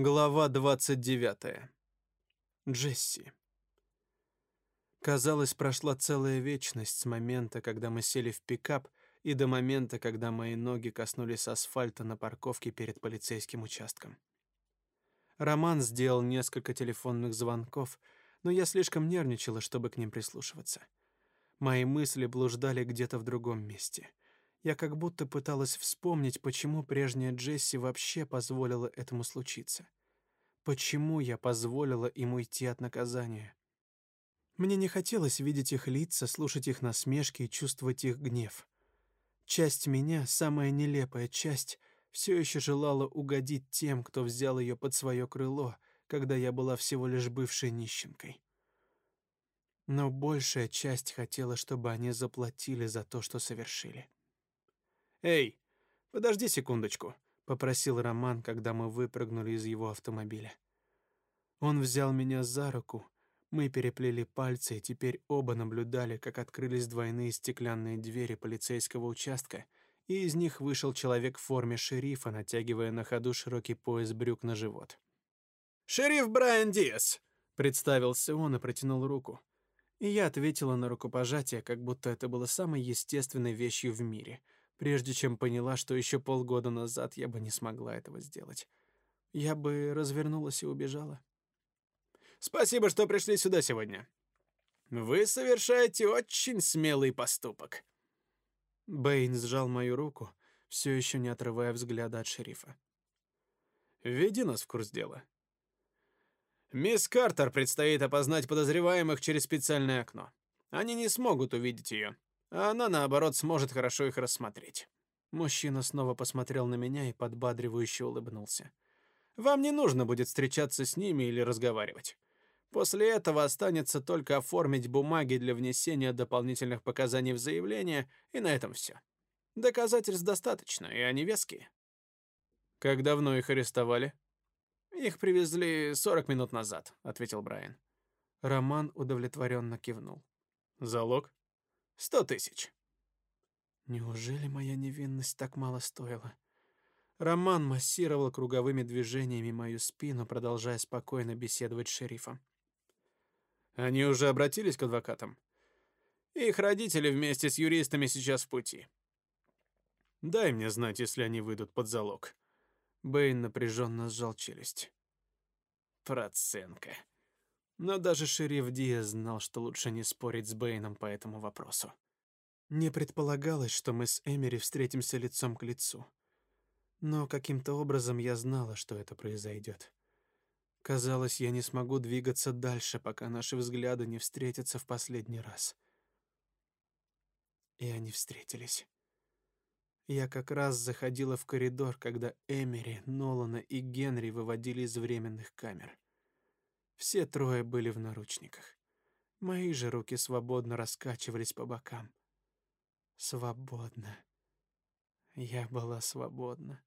Глава 29. Джесси. Казалось, прошла целая вечность с момента, когда мы сели в пикап, и до момента, когда мои ноги коснулись асфальта на парковке перед полицейским участком. Роман сделал несколько телефонных звонков, но я слишком нервничала, чтобы к ним прислушиваться. Мои мысли блуждали где-то в другом месте. Я как будто пыталась вспомнить, почему прежняя Джесси вообще позволила этому случиться. Почему я позволила им уйти от наказания? Мне не хотелось видеть их лица, слушать их насмешки и чувствовать их гнев. Часть меня, самая нелепая часть, все еще желала угодить тем, кто взял ее под свое крыло, когда я была всего лишь бывшей нищенкой. Но большая часть хотела, чтобы они заплатили за то, что совершили. «Эй, подожди секундочку», — попросил Роман, когда мы выпрыгнули из его автомобиля. Он взял меня за руку, мы переплели пальцы и теперь оба наблюдали, как открылись двойные стеклянные двери полицейского участка, и из них вышел человек в форме шерифа, натягивая на ходу широкий пояс брюк на живот. «Шериф Брайан Диас!» — представился он и протянул руку. И я ответила на рукопожатие, как будто это было самой естественной вещью в мире — прежде чем поняла, что еще полгода назад я бы не смогла этого сделать. Я бы развернулась и убежала. Спасибо, что пришли сюда сегодня. Вы совершаете очень смелый поступок. Бэйн сжал мою руку, все еще не отрывая взгляда от шерифа. Введи нас в курс дела. Мисс Картер предстоит опознать подозреваемых через специальное окно. Они не смогут увидеть ее а она, наоборот, сможет хорошо их рассмотреть. Мужчина снова посмотрел на меня и подбадривающе улыбнулся. Вам не нужно будет встречаться с ними или разговаривать. После этого останется только оформить бумаги для внесения дополнительных показаний в заявление, и на этом все. Доказательств достаточно, и они веские. Как давно их арестовали? Их привезли 40 минут назад, ответил Брайан. Роман удовлетворенно кивнул. Залог? Сто тысяч. Неужели моя невинность так мало стоила? Роман массировал круговыми движениями мою спину, продолжая спокойно беседовать с шерифом. Они уже обратились к адвокатам. Их родители вместе с юристами сейчас в пути. Дай мне знать, если они выйдут под залог. Бэйн напряженно сжал челюсть. Проценка. Но даже шериф Диас знал, что лучше не спорить с Бэйном по этому вопросу. Не предполагалось, что мы с Эмери встретимся лицом к лицу. Но каким-то образом я знала, что это произойдет. Казалось, я не смогу двигаться дальше, пока наши взгляды не встретятся в последний раз. И они встретились. Я как раз заходила в коридор, когда Эмери, Нолана и Генри выводили из временных камер. Все трое были в наручниках. Мои же руки свободно раскачивались по бокам. Свободно. Я была свободна.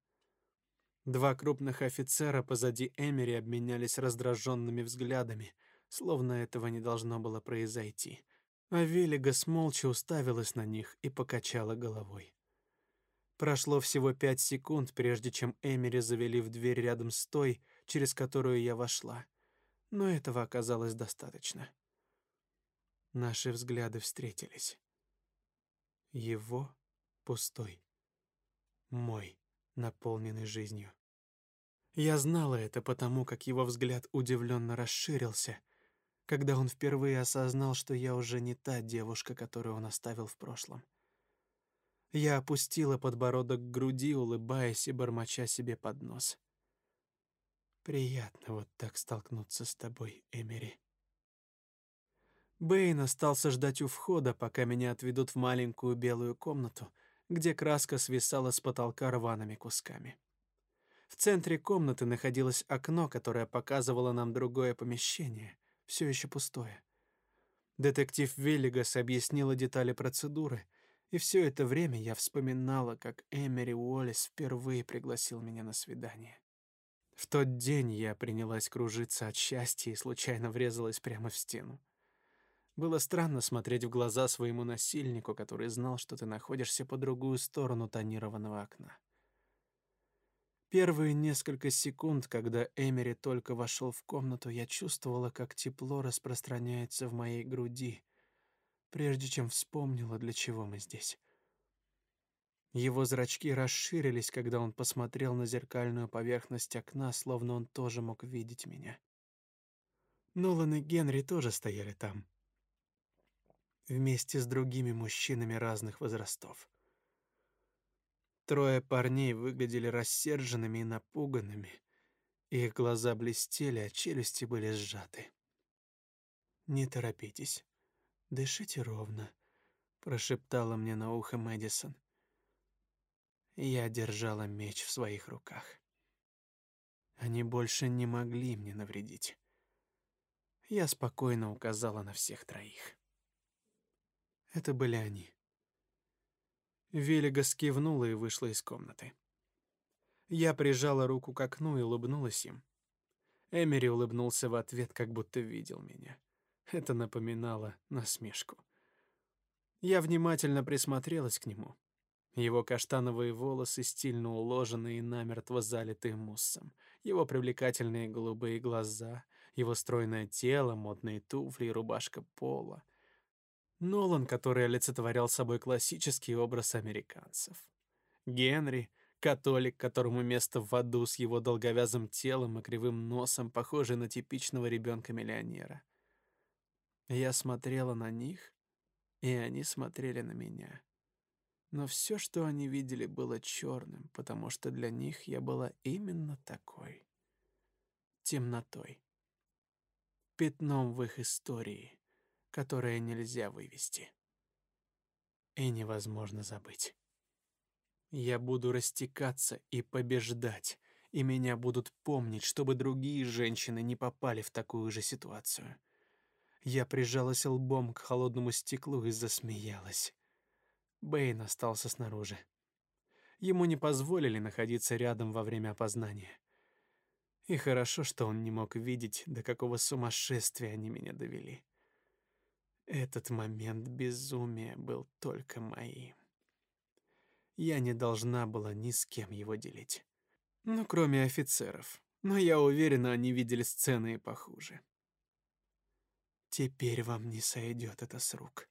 Два крупных офицера позади Эмери обменялись раздраженными взглядами, словно этого не должно было произойти. А Велигас молча уставилась на них и покачала головой. Прошло всего пять секунд, прежде чем Эмери завели в дверь рядом с той, через которую я вошла но этого оказалось достаточно. Наши взгляды встретились. Его пустой, мой наполненный жизнью. Я знала это потому, как его взгляд удивленно расширился, когда он впервые осознал, что я уже не та девушка, которую он оставил в прошлом. Я опустила подбородок к груди, улыбаясь и бормоча себе под нос. Приятно вот так столкнуться с тобой, Эмери. Бэйн остался ждать у входа, пока меня отведут в маленькую белую комнату, где краска свисала с потолка рваными кусками. В центре комнаты находилось окно, которое показывало нам другое помещение, все еще пустое. Детектив Веллигас объяснила детали процедуры, и все это время я вспоминала, как Эмери Уоллес впервые пригласил меня на свидание. В тот день я принялась кружиться от счастья и случайно врезалась прямо в стену. Было странно смотреть в глаза своему насильнику, который знал, что ты находишься по другую сторону тонированного окна. Первые несколько секунд, когда Эмери только вошел в комнату, я чувствовала, как тепло распространяется в моей груди, прежде чем вспомнила, для чего мы здесь. Его зрачки расширились, когда он посмотрел на зеркальную поверхность окна, словно он тоже мог видеть меня. Нолан и Генри тоже стояли там, вместе с другими мужчинами разных возрастов. Трое парней выглядели рассерженными и напуганными. Их глаза блестели, а челюсти были сжаты. «Не торопитесь. Дышите ровно», — прошептала мне на ухо Мэдисон. Я держала меч в своих руках. Они больше не могли мне навредить. Я спокойно указала на всех троих. Это были они. Велига скивнула и вышла из комнаты. Я прижала руку к окну и улыбнулась им. Эмери улыбнулся в ответ, как будто видел меня. Это напоминало насмешку. Я внимательно присмотрелась к нему. Его каштановые волосы стильно уложены и намертво залиты муссом. Его привлекательные голубые глаза, его стройное тело, модные туфли и рубашка пола. Нолан, который олицетворял собой классический образ американцев. Генри, католик, которому место в аду с его долговязым телом и кривым носом, похожий на типичного ребенка-миллионера. Я смотрела на них, и они смотрели на меня. Но все, что они видели, было черным, потому что для них я была именно такой. Темнотой. Пятном в их истории которое нельзя вывести. И невозможно забыть. Я буду растекаться и побеждать, и меня будут помнить, чтобы другие женщины не попали в такую же ситуацию. Я прижалась лбом к холодному стеклу и засмеялась. Бэйн остался снаружи. Ему не позволили находиться рядом во время опознания. И хорошо, что он не мог видеть, до какого сумасшествия они меня довели. Этот момент безумия был только моим. Я не должна была ни с кем его делить. Ну, кроме офицеров. Но я уверена, они видели сцены и похуже. Теперь вам не сойдет это с рук.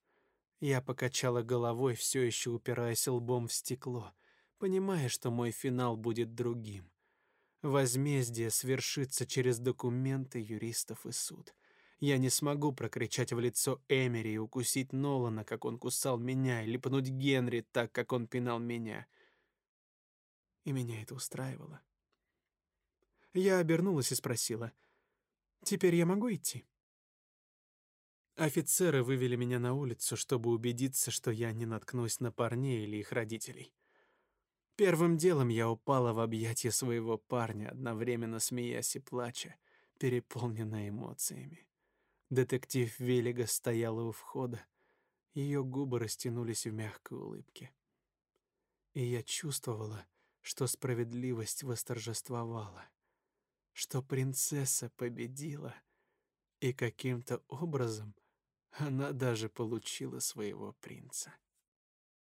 Я покачала головой, все еще упираясь лбом в стекло, понимая, что мой финал будет другим. Возмездие свершится через документы юристов и суд. Я не смогу прокричать в лицо Эмери и укусить Нолана, как он кусал меня, или пнуть Генри так, как он пинал меня. И меня это устраивало. Я обернулась и спросила, «Теперь я могу идти?» Офицеры вывели меня на улицу, чтобы убедиться, что я не наткнусь на парней или их родителей. Первым делом я упала в объятия своего парня, одновременно смеясь и плача, переполненная эмоциями. Детектив Велига стояла у входа. Ее губы растянулись в мягкой улыбке. И я чувствовала, что справедливость восторжествовала, что принцесса победила, и каким-то образом она даже получила своего принца.